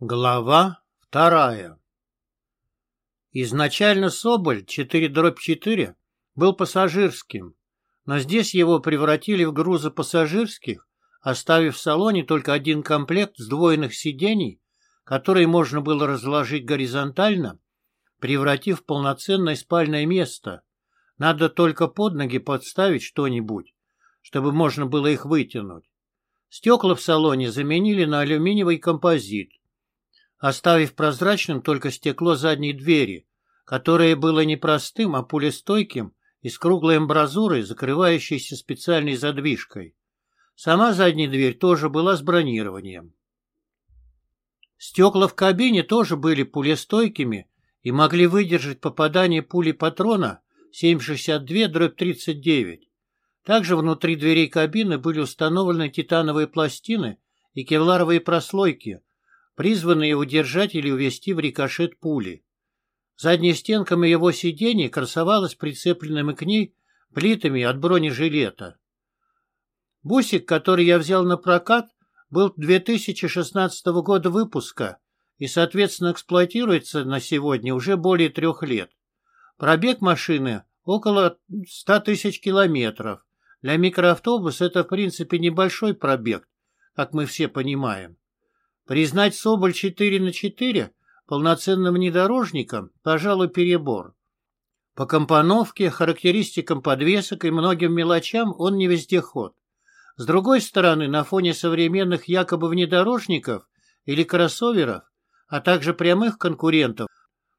Глава вторая Изначально Соболь 4-4 был пассажирским, но здесь его превратили в грузопассажирских, оставив в салоне только один комплект сдвоенных сидений, которые можно было разложить горизонтально, превратив в полноценное спальное место. Надо только под ноги подставить что-нибудь, чтобы можно было их вытянуть. Стекла в салоне заменили на алюминиевый композит, оставив прозрачным только стекло задней двери, которое было не простым, а пулестойким и с круглой амбразурой, закрывающейся специальной задвижкой. Сама задняя дверь тоже была с бронированием. Стекла в кабине тоже были пулестойкими и могли выдержать попадание пули патрона 7,62-39. Также внутри дверей кабины были установлены титановые пластины и кевларовые прослойки, призванные удержать или увести в рикошет пули. Задняя стенка моего сиденья красовалась прицепленными к ней плитами от бронежилета. Бусик, который я взял на прокат, был 2016 года выпуска и, соответственно, эксплуатируется на сегодня уже более трех лет. Пробег машины около 100 тысяч километров. Для микроавтобуса это, в принципе, небольшой пробег, как мы все понимаем. Признать Соболь 4 на 4 полноценным внедорожником, пожалуй, перебор. По компоновке, характеристикам подвесок и многим мелочам он не вездеход. С другой стороны, на фоне современных якобы внедорожников или кроссоверов, а также прямых конкурентов,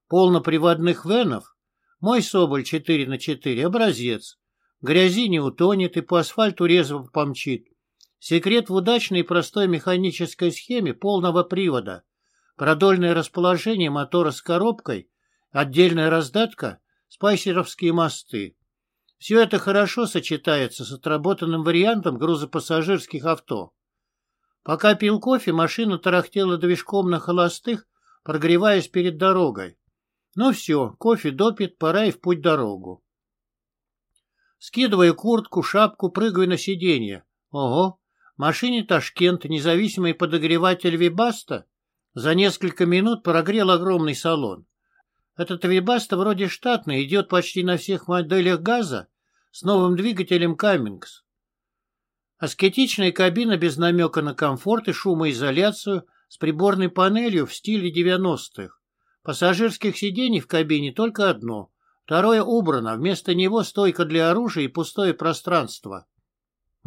полноприводных венов, мой Соболь 4 на 4 образец. Грязи не утонет и по асфальту резво помчит. Секрет в удачной и простой механической схеме полного привода, продольное расположение мотора с коробкой, отдельная раздатка, спайсеровские мосты. Все это хорошо сочетается с отработанным вариантом грузопассажирских авто. Пока пил кофе, машина тарахтела движком на холостых, прогреваясь перед дорогой. Ну все, кофе допит, пора и в путь дорогу. Скидывая куртку, шапку, прыгаю на сиденье. Ого, машине Ташкент независимый подогреватель Вибаста за несколько минут прогрел огромный салон. Этот Вибаста вроде штатный, идет почти на всех моделях газа с новым двигателем Каммингс. Аскетичная кабина без намека на комфорт и шумоизоляцию с приборной панелью в стиле 90-х. Пассажирских сидений в кабине только одно, второе убрано, вместо него стойка для оружия и пустое пространство.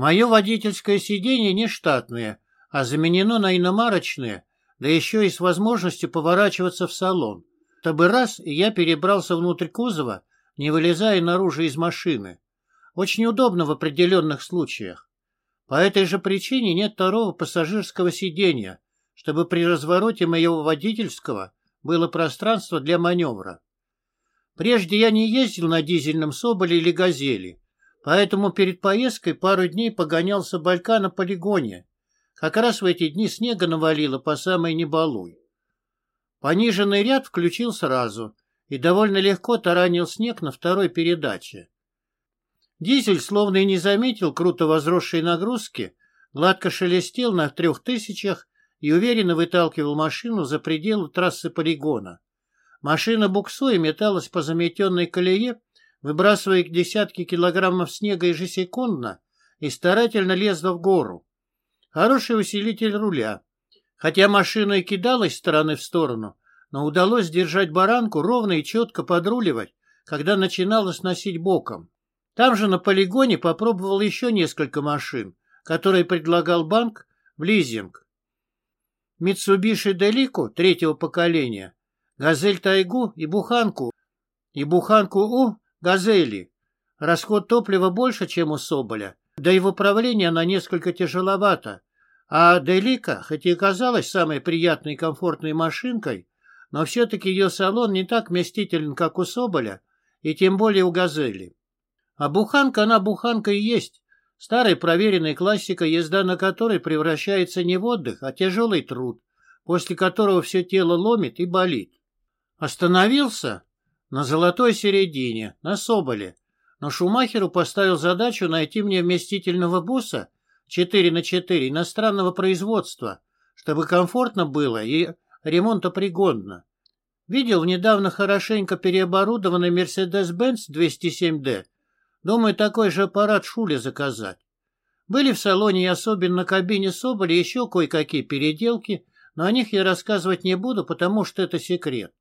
Мое водительское сиденье не штатное, а заменено на иномарочное, да еще и с возможностью поворачиваться в салон, чтобы раз и я перебрался внутрь кузова, не вылезая наружу из машины. Очень удобно в определенных случаях. По этой же причине нет второго пассажирского сиденья, чтобы при развороте моего водительского было пространство для маневра. Прежде я не ездил на дизельном Соболе или Газели, Поэтому перед поездкой пару дней погонял соболька на полигоне. Как раз в эти дни снега навалило по самой небалуй. Пониженный ряд включил сразу и довольно легко таранил снег на второй передаче. Дизель, словно и не заметил круто возросшей нагрузки, гладко шелестел на трех тысячах и уверенно выталкивал машину за пределы трассы полигона. Машина буксуя металась по заметенной колее, выбрасывая десятки килограммов снега ежесекундно и старательно лезла в гору. Хороший усилитель руля. Хотя машина и кидалась стороны в сторону, но удалось держать баранку ровно и четко подруливать, когда начинала сносить боком. Там же на полигоне попробовал еще несколько машин, которые предлагал банк в лизинг. Mitsubishi Delico третьего поколения, Газель Тайгу и Буханку, и Буханку У «Газели». Расход топлива больше, чем у Соболя, да и в управлении она несколько тяжеловата. А Делика, хоть и казалась самой приятной и комфортной машинкой, но все-таки ее салон не так вместителен, как у Соболя, и тем более у «Газели». А буханка она буханка и есть. Старая проверенная классика, езда на которой превращается не в отдых, а тяжелый труд, после которого все тело ломит и болит. Остановился? На золотой середине, на Соболе. Но Шумахеру поставил задачу найти мне вместительного буса 4 на 4 иностранного производства, чтобы комфортно было и ремонтопригодна. Видел недавно хорошенько переоборудованный Mercedes-Benz 207D. Думаю, такой же аппарат Шуле заказать. Были в салоне и особенно на кабине Соболя еще кое-какие переделки, но о них я рассказывать не буду, потому что это секрет.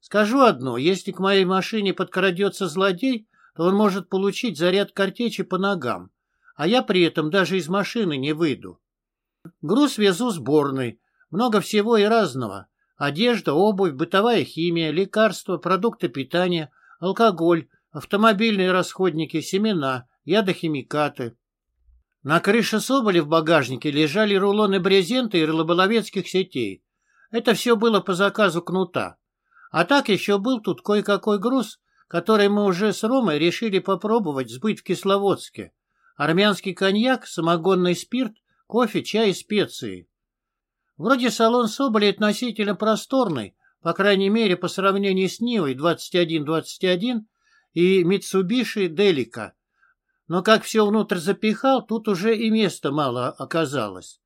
Скажу одно, если к моей машине подкрадется злодей, то он может получить заряд картечи по ногам, а я при этом даже из машины не выйду. Груз везу сборный, много всего и разного. Одежда, обувь, бытовая химия, лекарства, продукты питания, алкоголь, автомобильные расходники, семена, ядохимикаты. На крыше Соболя в багажнике лежали рулоны брезента и рыболовецких сетей. Это все было по заказу кнута. А так еще был тут кое-какой груз, который мы уже с Ромой решили попробовать сбыть в Кисловодске. Армянский коньяк, самогонный спирт, кофе, чай и специи. Вроде салон Соболя относительно просторный, по крайней мере, по сравнению с Нивой 2121 и Митсубиши Делика. Но как все внутрь запихал, тут уже и места мало оказалось.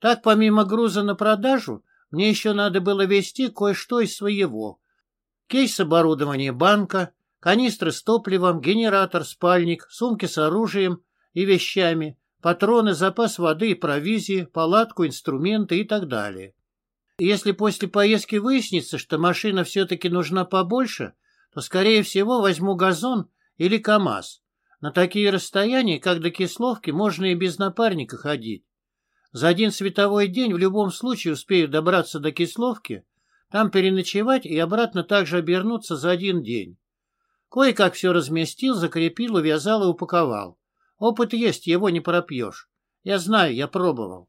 Так, помимо груза на продажу, мне еще надо было везти кое-что из своего. Кейс оборудования банка, канистры с топливом, генератор, спальник, сумки с оружием и вещами, патроны, запас воды и провизии, палатку, инструменты и так далее. Если после поездки выяснится, что машина все-таки нужна побольше, то, скорее всего, возьму газон или КАМАЗ. На такие расстояния, как до Кисловки, можно и без напарника ходить. За один световой день в любом случае успею добраться до Кисловки, там переночевать и обратно также обернуться за один день. Кое-как все разместил, закрепил, увязал и упаковал. Опыт есть, его не пропьешь. Я знаю, я пробовал.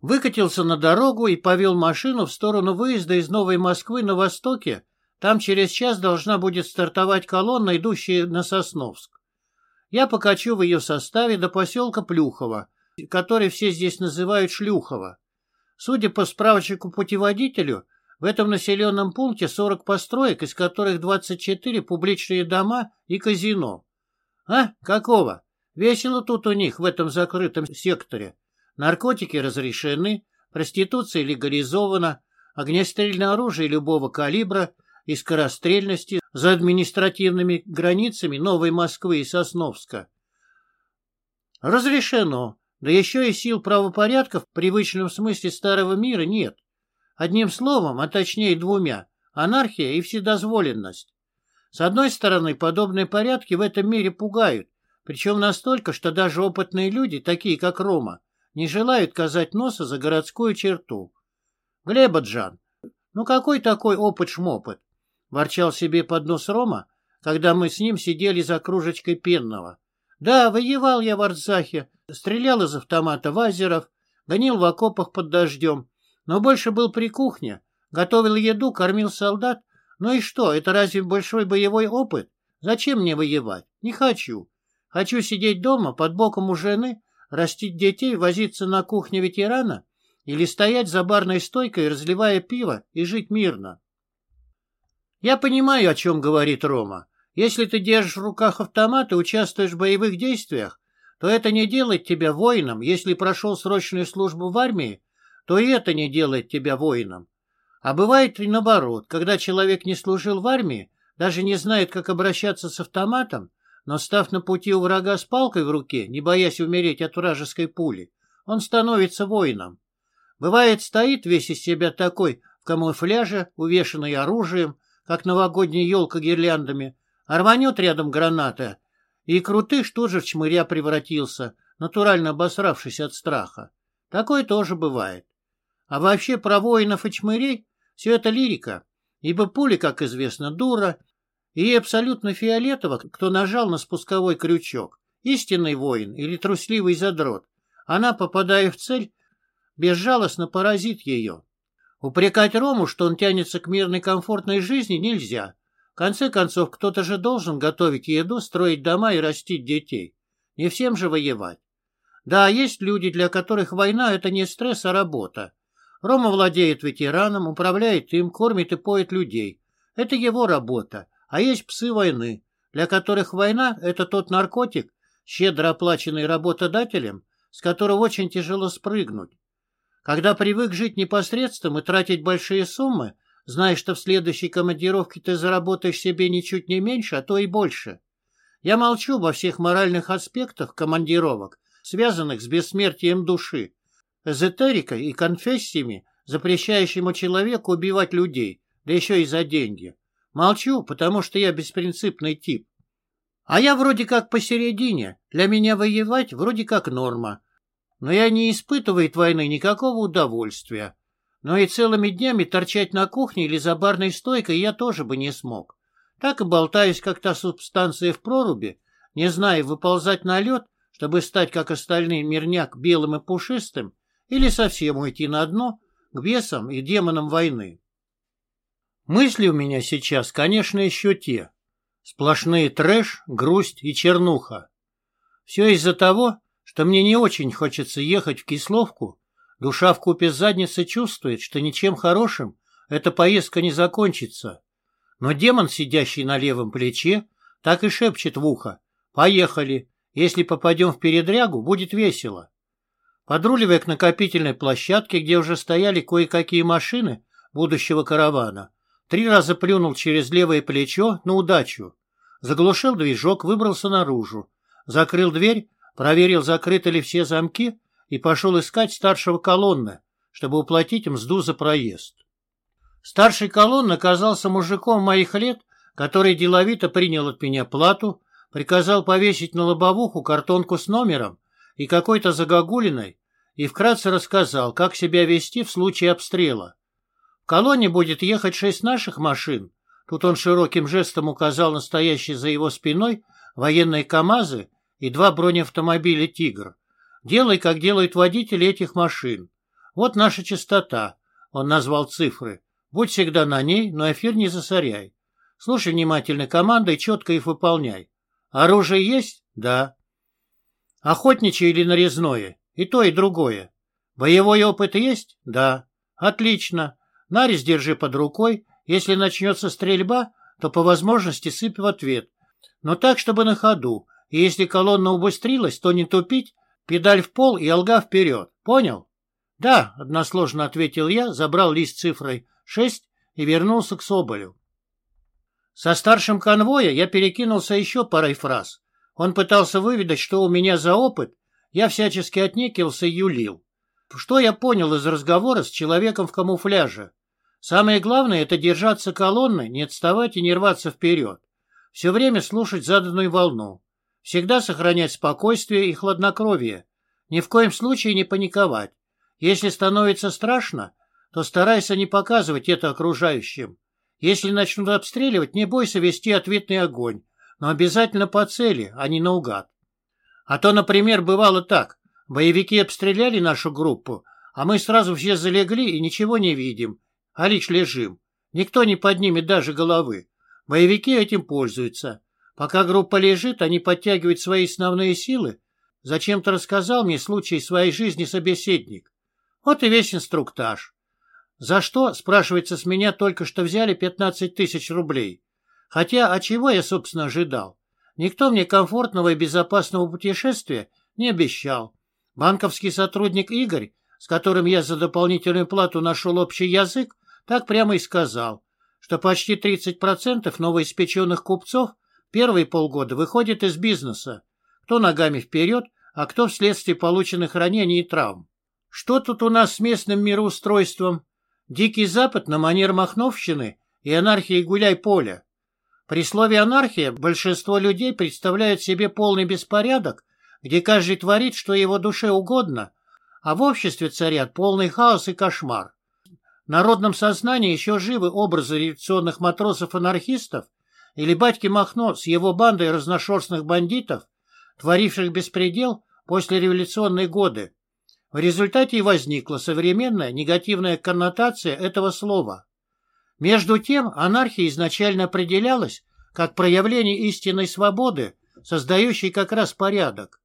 Выкатился на дорогу и повел машину в сторону выезда из Новой Москвы на востоке. Там через час должна будет стартовать колонна, идущая на Сосновск. Я покачу в ее составе до поселка Плюхово, который все здесь называют Шлюхово. Судя по справочнику-путеводителю, в этом населенном пункте 40 построек, из которых 24 публичные дома и казино. А? Какого? Весело тут у них в этом закрытом секторе. Наркотики разрешены, проституция легализована, огнестрельное оружие любого калибра и скорострельности за административными границами Новой Москвы и Сосновска. Разрешено, да еще и сил правопорядка в привычном смысле старого мира нет. Одним словом, а точнее двумя, анархия и вседозволенность. С одной стороны, подобные порядки в этом мире пугают, причем настолько, что даже опытные люди, такие как Рома, не желают казать носа за городскую черту. Глебаджан, ну какой такой опыт-шмопыт? Ворчал себе под нос Рома, когда мы с ним сидели за кружечкой пенного. Да, воевал я в Арцахе, стрелял из автомата вазеров, гонил в окопах под дождем, но больше был при кухне, готовил еду, кормил солдат. Ну и что, это разве большой боевой опыт? Зачем мне воевать? Не хочу. Хочу сидеть дома под боком у жены, растить детей, возиться на кухне ветерана или стоять за барной стойкой, разливая пиво и жить мирно. Я понимаю, о чем говорит Рома. Если ты держишь в руках автомат и участвуешь в боевых действиях, то это не делает тебя воином. Если прошел срочную службу в армии, то и это не делает тебя воином. А бывает и наоборот, когда человек не служил в армии, даже не знает, как обращаться с автоматом, но, став на пути у врага с палкой в руке, не боясь умереть от вражеской пули, он становится воином. Бывает, стоит весь из себя такой в камуфляже, увешанный оружием, как новогодняя елка гирляндами, а рванет рядом граната, и крутыш тоже в чмыря превратился, натурально обосравшись от страха. Такое тоже бывает. А вообще про воинов и чмырей все это лирика, ибо пули, как известно, дура, и абсолютно фиолетово, кто нажал на спусковой крючок, истинный воин или трусливый задрот. Она, попадая в цель, безжалостно поразит ее. Упрекать Рому, что он тянется к мирной комфортной жизни, нельзя. В конце концов, кто-то же должен готовить еду, строить дома и растить детей. Не всем же воевать. Да, есть люди, для которых война – это не стресс, а работа. Рома владеет ветераном, управляет им, кормит и поет людей. Это его работа. А есть псы войны, для которых война – это тот наркотик, щедро оплаченный работодателем, с которого очень тяжело спрыгнуть. Когда привык жить непосредством и тратить большие суммы, зная, что в следующей командировке ты заработаешь себе ничуть не меньше, а то и больше. Я молчу во всех моральных аспектах командировок, связанных с бессмертием души, эзотерикой и конфессиями, запрещающему человеку убивать людей, да еще и за деньги. Молчу, потому что я беспринципный тип. А я вроде как посередине, для меня воевать вроде как норма. Но я не испытываю от войны никакого удовольствия. Но и целыми днями торчать на кухне или за барной стойкой я тоже бы не смог. Так и болтаюсь, как та субстанция в проруби, не зная, выползать на лед, чтобы стать, как остальные, мирняк белым и пушистым, или совсем уйти на дно к бесам и демонам войны. Мысли у меня сейчас, конечно, еще те. Сплошные трэш, грусть и чернуха. Все из-за того, что мне не очень хочется ехать в Кисловку Душа в купе с задницей чувствует, что ничем хорошим эта поездка не закончится. Но демон, сидящий на левом плече, так и шепчет в ухо. «Поехали! Если попадем в передрягу, будет весело!» Подруливая к накопительной площадке, где уже стояли кое-какие машины будущего каравана, три раза плюнул через левое плечо на удачу. Заглушил движок, выбрался наружу. Закрыл дверь, проверил, закрыты ли все замки, и пошел искать старшего колонны, чтобы уплатить мзду за проезд. Старший колонн оказался мужиком моих лет, который деловито принял от меня плату, приказал повесить на лобовуху картонку с номером и какой-то загогулиной и вкратце рассказал, как себя вести в случае обстрела. В колонне будет ехать шесть наших машин, тут он широким жестом указал настоящие за его спиной военные КАМАЗы и два бронеавтомобиля «Тигр», Делай, как делают водители этих машин. Вот наша частота. Он назвал цифры. Будь всегда на ней, но эфир не засоряй. Слушай внимательно команды и четко их выполняй. Оружие есть? Да. Охотничье или нарезное? И то, и другое. Боевой опыт есть? Да. Отлично. Нарез держи под рукой. Если начнется стрельба, то по возможности сыпь в ответ. Но так, чтобы на ходу. И если колонна убыстрилась, то не тупить, Педаль в пол и алга вперед. Понял? Да, односложно ответил я, забрал лист цифрой 6 и вернулся к Соболю. Со старшим конвоя я перекинулся еще парой фраз. Он пытался выведать, что у меня за опыт, я всячески отнекился и юлил. Что я понял из разговора с человеком в камуфляже? Самое главное — это держаться колонны, не отставать и не рваться вперед. Все время слушать заданную волну. Всегда сохранять спокойствие и хладнокровие. Ни в коем случае не паниковать. Если становится страшно, то старайся не показывать это окружающим. Если начнут обстреливать, не бойся вести ответный огонь, но обязательно по цели, а не наугад. А то, например, бывало так. Боевики обстреляли нашу группу, а мы сразу все залегли и ничего не видим, а лишь лежим. Никто не поднимет даже головы. Боевики этим пользуются. Пока группа лежит, они подтягивают свои основные силы. Зачем-то рассказал мне случай своей жизни собеседник. Вот и весь инструктаж. За что, спрашивается с меня, только что взяли 15 тысяч рублей. Хотя, а чего я, собственно, ожидал? Никто мне комфортного и безопасного путешествия не обещал. Банковский сотрудник Игорь, с которым я за дополнительную плату нашел общий язык, так прямо и сказал, что почти 30% новоиспеченных купцов – Первые полгода выходит из бизнеса. Кто ногами вперед, а кто вследствие полученных ранений и травм. Что тут у нас с местным мироустройством? Дикий Запад на манер Махновщины и анархии гуляй-поля. При слове «анархия» большинство людей представляют себе полный беспорядок, где каждый творит, что его душе угодно, а в обществе царят полный хаос и кошмар. В народном сознании еще живы образы революционных матросов-анархистов или батьки Махно с его бандой разношерстных бандитов, творивших беспредел после революционной годы. В результате и возникла современная негативная коннотация этого слова. Между тем, анархия изначально определялась как проявление истинной свободы, создающей как раз порядок.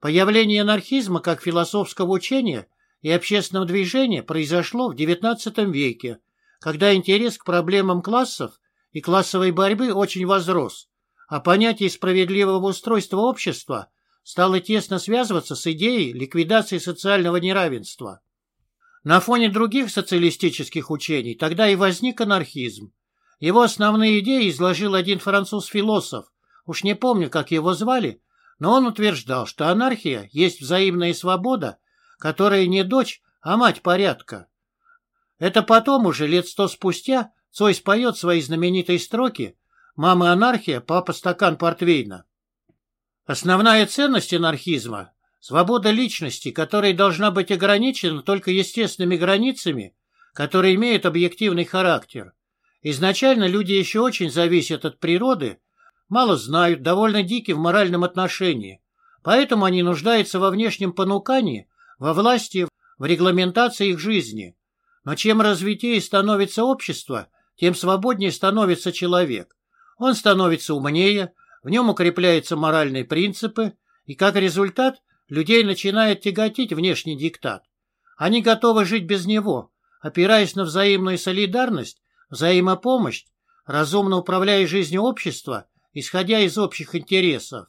Появление анархизма как философского учения и общественного движения произошло в XIX веке, когда интерес к проблемам классов и классовой борьбы очень возрос, а понятие справедливого устройства общества стало тесно связываться с идеей ликвидации социального неравенства. На фоне других социалистических учений тогда и возник анархизм. Его основные идеи изложил один француз-философ, уж не помню, как его звали, но он утверждал, что анархия есть взаимная свобода, которая не дочь, а мать порядка. Это потом уже, лет сто спустя, Цой споет свои знаменитые строки «Мама анархия, папа стакан портвейна». Основная ценность анархизма – свобода личности, которая должна быть ограничена только естественными границами, которые имеют объективный характер. Изначально люди еще очень зависят от природы, мало знают, довольно дики в моральном отношении, поэтому они нуждаются во внешнем понукании, во власти, в регламентации их жизни. Но чем развитее становится общество, тем свободнее становится человек. Он становится умнее, в нем укрепляются моральные принципы, и как результат людей начинает тяготить внешний диктат. Они готовы жить без него, опираясь на взаимную солидарность, взаимопомощь, разумно управляя жизнью общества, исходя из общих интересов.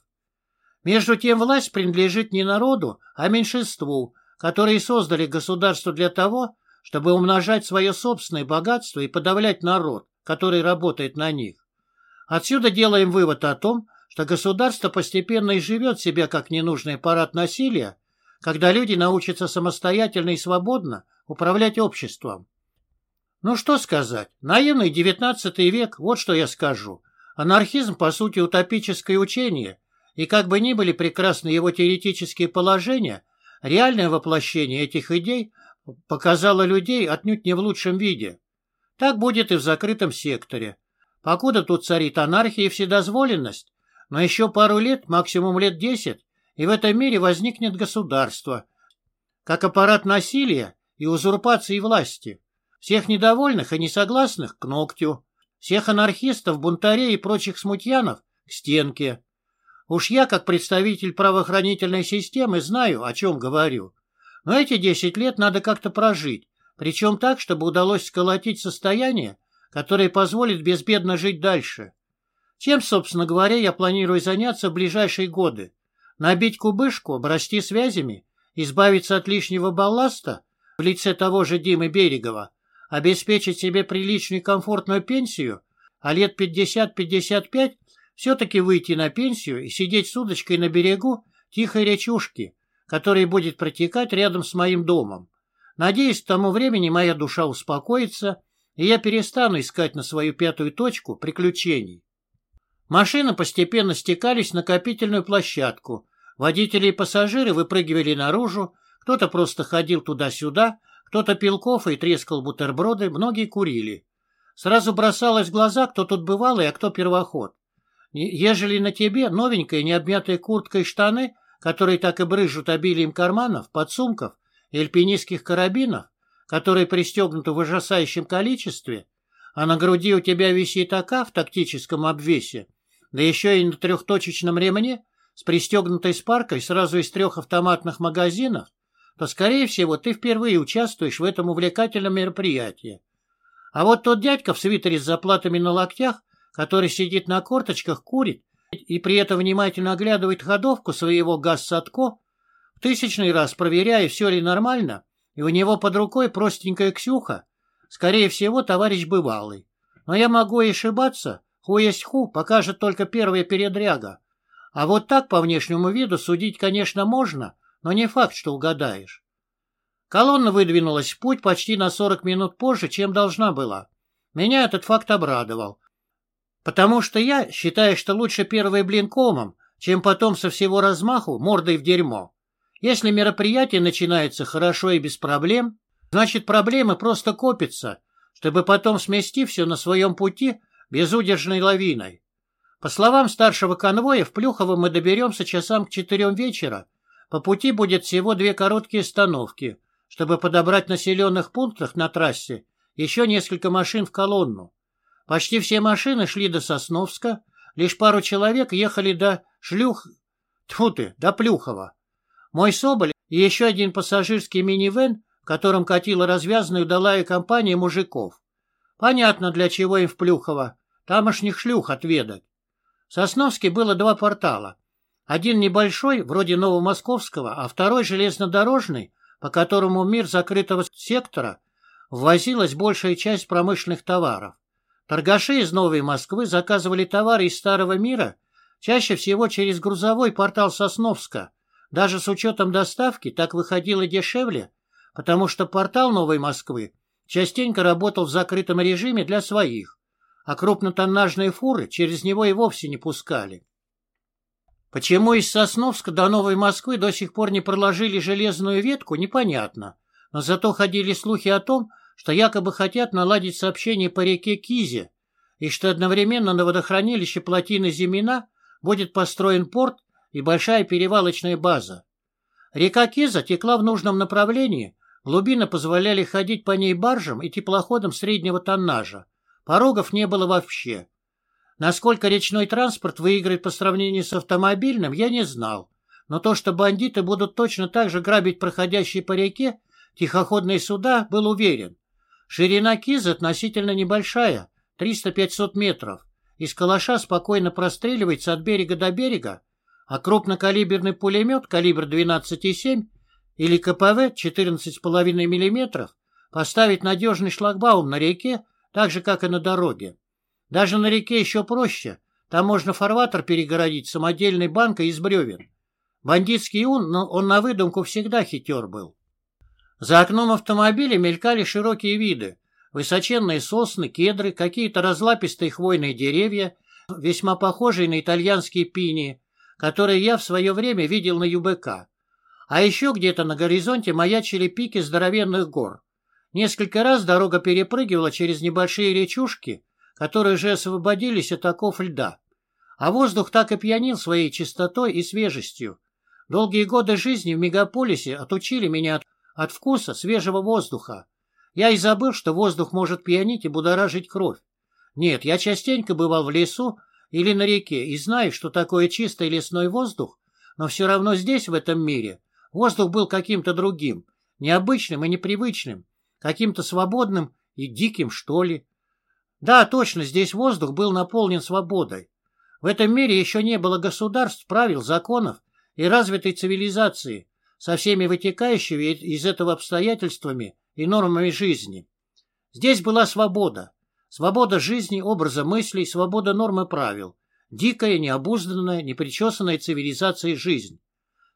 Между тем власть принадлежит не народу, а меньшинству, которые создали государство для того, чтобы умножать свое собственное богатство и подавлять народ, который работает на них. Отсюда делаем вывод о том, что государство постепенно изживет себя как ненужный аппарат насилия, когда люди научатся самостоятельно и свободно управлять обществом. Ну что сказать, наивный девятнадцатый век, вот что я скажу. Анархизм, по сути, утопическое учение, и как бы ни были прекрасны его теоретические положения, реальное воплощение этих идей показала людей отнюдь не в лучшем виде. Так будет и в закрытом секторе. Покуда тут царит анархия и вседозволенность, но еще пару лет, максимум лет десять, и в этом мире возникнет государство, как аппарат насилия и узурпации власти. Всех недовольных и несогласных к ногтю, всех анархистов, бунтарей и прочих смутьянов к стенке. Уж я, как представитель правоохранительной системы, знаю, о чем говорю. Но эти десять лет надо как-то прожить, причем так, чтобы удалось сколотить состояние, которое позволит безбедно жить дальше. Чем, собственно говоря, я планирую заняться в ближайшие годы? Набить кубышку, обрасти связями, избавиться от лишнего балласта в лице того же Димы Берегова, обеспечить себе приличную комфортную пенсию, а лет 50-55 все-таки выйти на пенсию и сидеть с удочкой на берегу тихой речушки, который будет протекать рядом с моим домом. Надеюсь, к тому времени моя душа успокоится, и я перестану искать на свою пятую точку приключений. Машины постепенно стекались на накопительную площадку. Водители и пассажиры выпрыгивали наружу, кто-то просто ходил туда-сюда, кто-то пил кофе и трескал бутерброды, многие курили. Сразу бросалось в глаза, кто тут бывалый, а кто первоход. Ежели на тебе новенькая необмятая куртка и штаны — которые так и брыжут обилием карманов, подсумков и альпинистских карабинов, которые пристегнуты в ужасающем количестве, а на груди у тебя висит АК в тактическом обвесе, да еще и на трехточечном ремне с пристегнутой спаркой сразу из трех автоматных магазинов, то, скорее всего, ты впервые участвуешь в этом увлекательном мероприятии. А вот тот дядька в свитере с заплатами на локтях, который сидит на корточках, курит и при этом внимательно оглядывает ходовку своего газ-садко, в тысячный раз проверяя, все ли нормально, и у него под рукой простенькая Ксюха, скорее всего, товарищ бывалый. Но я могу и ошибаться, ху есть ху, покажет только первая передряга. А вот так по внешнему виду судить, конечно, можно, но не факт, что угадаешь. Колонна выдвинулась в путь почти на 40 минут позже, чем должна была. Меня этот факт обрадовал. Потому что я считаю, что лучше первый блин комом, чем потом со всего размаху мордой в дерьмо. Если мероприятие начинается хорошо и без проблем, значит проблемы просто копятся, чтобы потом смести все на своем пути безудержной лавиной. По словам старшего конвоя, в Плюхово мы доберемся часам к четырем вечера. По пути будет всего две короткие остановки, чтобы подобрать в населенных пунктах на трассе еще несколько машин в колонну. Почти все машины шли до Сосновска, лишь пару человек ехали до Шлюх... Тьфу ты, до Плюхова. Мой Соболь и еще один пассажирский минивэн, в котором катила развязанная удалая компания мужиков. Понятно, для чего им в Плюхово. Тамошних шлюх отведать. В Сосновске было два портала. Один небольшой, вроде Новомосковского, а второй железнодорожный, по которому в мир закрытого сектора ввозилась большая часть промышленных товаров. Торгаши из Новой Москвы заказывали товары из Старого мира чаще всего через грузовой портал Сосновска. Даже с учетом доставки так выходило дешевле, потому что портал Новой Москвы частенько работал в закрытом режиме для своих, а крупнотоннажные фуры через него и вовсе не пускали. Почему из Сосновска до Новой Москвы до сих пор не проложили железную ветку, непонятно, но зато ходили слухи о том, что якобы хотят наладить сообщение по реке Кизе, и что одновременно на водохранилище плотины Зимина будет построен порт и большая перевалочная база. Река Киза текла в нужном направлении, глубины позволяли ходить по ней баржам и теплоходам среднего тоннажа, порогов не было вообще. Насколько речной транспорт выиграет по сравнению с автомобильным, я не знал. Но то, что бандиты будут точно так же грабить проходящие по реке тихоходные суда, был уверен. Ширина Киза относительно небольшая, 300-500 метров. Из калаша спокойно простреливается от берега до берега, а крупнокалиберный пулемет калибр 12,7 или КПВ 14,5 мм поставить надежный шлагбаум на реке, так же, как и на дороге. Даже на реке еще проще. Там можно фарватер перегородить самодельной банкой из бревен. Бандитский ун, но он на выдумку всегда хитер был. За окном автомобиля мелькали широкие виды. Высоченные сосны, кедры, какие-то разлапистые хвойные деревья, весьма похожие на итальянские пинии, которые я в свое время видел на ЮБК. А еще где-то на горизонте маячили пики здоровенных гор. Несколько раз дорога перепрыгивала через небольшие речушки, которые уже освободились от оков льда. А воздух так и пьянил своей чистотой и свежестью. Долгие годы жизни в мегаполисе отучили меня от, от вкуса свежего воздуха. Я и забыл, что воздух может пьянить и будоражить кровь. Нет, я частенько бывал в лесу или на реке и знаю, что такое чистый лесной воздух, но все равно здесь, в этом мире, воздух был каким-то другим, необычным и непривычным, каким-то свободным и диким, что ли. Да, точно, здесь воздух был наполнен свободой. В этом мире еще не было государств, правил, законов и развитой цивилизации, со всеми вытекающими из этого обстоятельствами и нормами жизни. Здесь была свобода. Свобода жизни, образа мыслей, свобода нормы правил. Дикая, необузданная, непричесанная цивилизацией жизнь.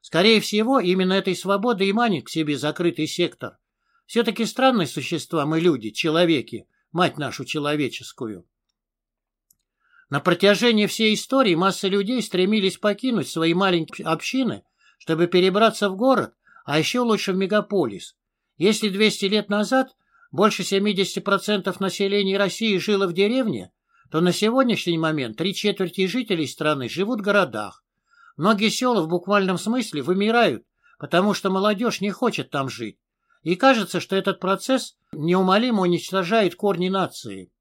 Скорее всего, именно этой свободы и манит к себе закрытый сектор. Все-таки странные существа мы люди, человеки, мать нашу человеческую. На протяжении всей истории масса людей стремились покинуть свои маленькие общины, чтобы перебраться в город, а еще лучше в мегаполис. Если 200 лет назад больше 70% населения России жило в деревне, то на сегодняшний момент три четверти жителей страны живут в городах. Многие села в буквальном смысле вымирают, потому что молодежь не хочет там жить. И кажется, что этот процесс неумолимо уничтожает корни нации.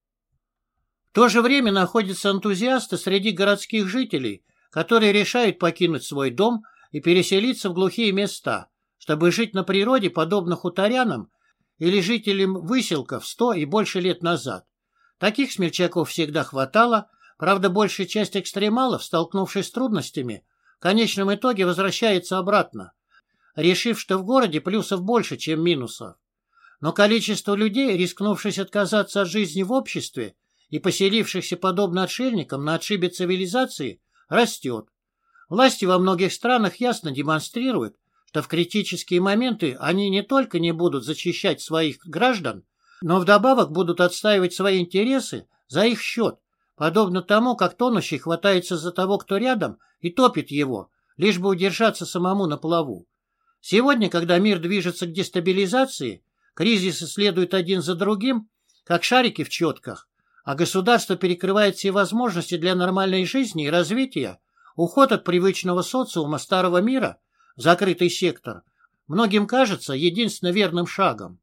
В то же время находятся энтузиасты среди городских жителей, которые решают покинуть свой дом и переселиться в глухие места, чтобы жить на природе, подобно хуторянам или жителям выселков сто и больше лет назад. Таких смельчаков всегда хватало, правда, большая часть экстремалов, столкнувшись с трудностями, конечном итоге возвращается обратно, решив, что в городе плюсов больше, чем минусов. Но количество людей, рискнувшись отказаться от жизни в обществе и поселившихся подобно отшельникам на отшибе цивилизации, растет. Власти во многих странах ясно демонстрируют, что в критические моменты они не только не будут защищать своих граждан, но вдобавок будут отстаивать свои интересы за их счет, подобно тому, как тонущий хватается за того, кто рядом, и топит его, лишь бы удержаться самому на плаву. Сегодня, когда мир движется к дестабилизации, кризисы следуют один за другим, как шарики в четках, а государство перекрывает все возможности для нормальной жизни и развития, уход от привычного социума старого мира закрытый сектор многим кажется единственно верным шагом.